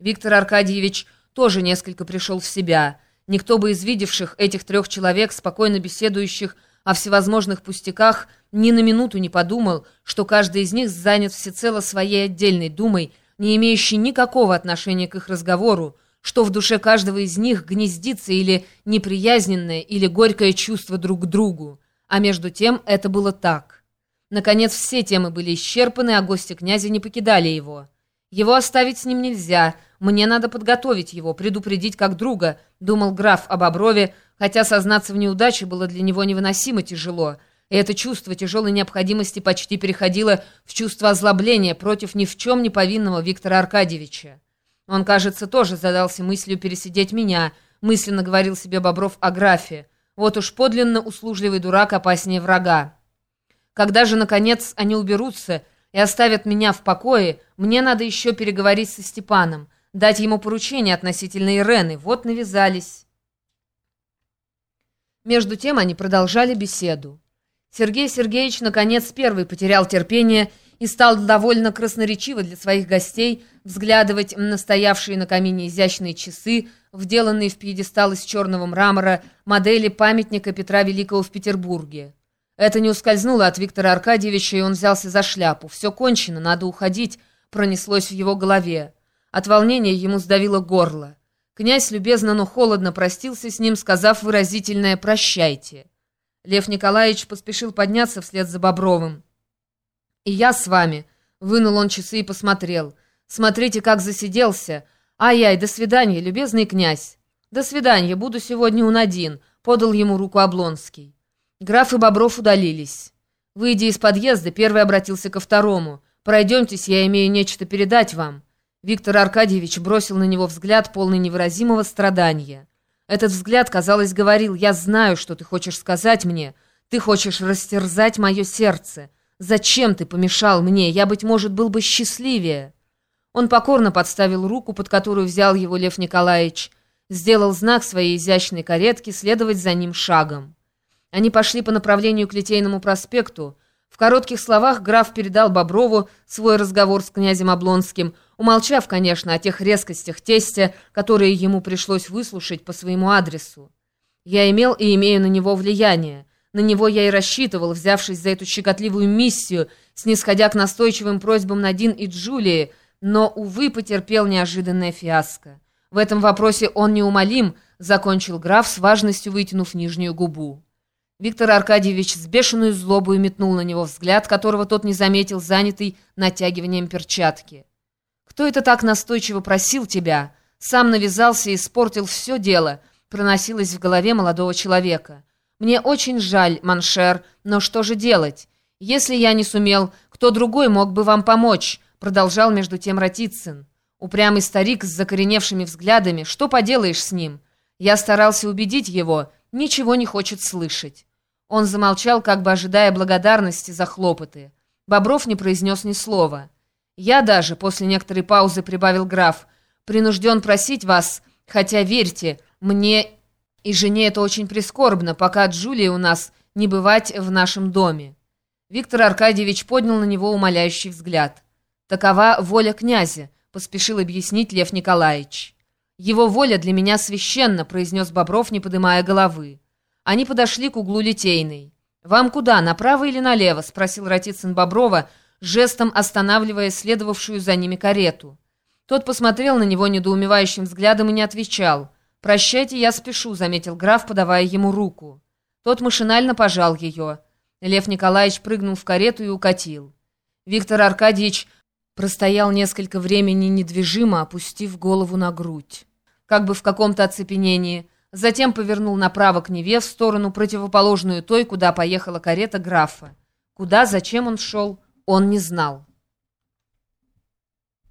Виктор Аркадьевич тоже несколько пришел в себя. Никто бы из видевших этих трех человек, спокойно беседующих о всевозможных пустяках, ни на минуту не подумал, что каждый из них занят всецело своей отдельной думой, не имеющей никакого отношения к их разговору, что в душе каждого из них гнездится или неприязненное, или горькое чувство друг к другу. А между тем это было так. Наконец все темы были исчерпаны, а гости князя не покидали его. Его оставить с ним нельзя, мне надо подготовить его, предупредить как друга, думал граф об Оброве, хотя сознаться в неудаче было для него невыносимо тяжело, и это чувство тяжелой необходимости почти переходило в чувство озлобления против ни в чем не повинного Виктора Аркадьевича. Он, кажется, тоже задался мыслью пересидеть меня, мысленно говорил себе Бобров о графе. Вот уж подлинно услужливый дурак опаснее врага. Когда же, наконец, они уберутся и оставят меня в покое, мне надо еще переговорить со Степаном, дать ему поручение относительно Ирены. Вот навязались. Между тем они продолжали беседу. Сергей Сергеевич, наконец, первый потерял терпение и стал довольно красноречиво для своих гостей взглядывать на стоявшие на камине изящные часы, вделанные в пьедестал из черного мрамора, модели памятника Петра Великого в Петербурге. Это не ускользнуло от Виктора Аркадьевича, и он взялся за шляпу. «Все кончено, надо уходить», — пронеслось в его голове. От волнения ему сдавило горло. Князь любезно, но холодно простился с ним, сказав выразительное «прощайте». Лев Николаевич поспешил подняться вслед за Бобровым. «И я с вами», — вынул он часы и посмотрел. «Смотрите, как засиделся. Ай-яй, до свидания, любезный князь». «До свидания, буду сегодня у Надин», — подал ему руку Облонский. Граф и Бобров удалились. Выйдя из подъезда, первый обратился ко второму. «Пройдемтесь, я имею нечто передать вам». Виктор Аркадьевич бросил на него взгляд, полный невыразимого страдания. Этот взгляд, казалось, говорил, «Я знаю, что ты хочешь сказать мне. Ты хочешь растерзать мое сердце. Зачем ты помешал мне? Я, быть может, был бы счастливее». Он покорно подставил руку, под которую взял его Лев Николаевич, сделал знак своей изящной каретки следовать за ним шагом. Они пошли по направлению к Литейному проспекту. В коротких словах граф передал Боброву свой разговор с князем Облонским, умолчав, конечно, о тех резкостях тестя, которые ему пришлось выслушать по своему адресу. Я имел и имею на него влияние. На него я и рассчитывал, взявшись за эту щекотливую миссию, снисходя к настойчивым просьбам Надин и Джулии, но, увы, потерпел неожиданное фиаско. В этом вопросе он неумолим, закончил граф с важностью вытянув нижнюю губу. Виктор Аркадьевич с бешеной злобой метнул на него взгляд, которого тот не заметил, занятый натягиванием перчатки. «Кто это так настойчиво просил тебя? Сам навязался и испортил все дело», проносилось в голове молодого человека. «Мне очень жаль, Маншер, но что же делать? Если я не сумел, кто другой мог бы вам помочь?» продолжал между тем Ратицын. Упрямый старик с закореневшими взглядами, что поделаешь с ним? Я старался убедить его, ничего не хочет слышать. Он замолчал, как бы ожидая благодарности за хлопоты. Бобров не произнес ни слова. «Я даже», — после некоторой паузы прибавил граф, «принужден просить вас, хотя, верьте, мне и жене это очень прискорбно, пока Джулии у нас не бывать в нашем доме». Виктор Аркадьевич поднял на него умоляющий взгляд. «Такова воля князя», — поспешил объяснить Лев Николаевич. «Его воля для меня священна», — произнес Бобров, не поднимая головы. Они подошли к углу Литейной. «Вам куда, направо или налево?» — спросил Ратицын Боброва, жестом останавливая следовавшую за ними карету. Тот посмотрел на него недоумевающим взглядом и не отвечал. «Прощайте, я спешу», — заметил граф, подавая ему руку. Тот машинально пожал ее. Лев Николаевич прыгнул в карету и укатил. Виктор Аркадьевич простоял несколько времени недвижимо, опустив голову на грудь. Как бы в каком-то оцепенении — затем повернул направо к Неве в сторону, противоположную той, куда поехала карета графа. Куда, зачем он шел, он не знал.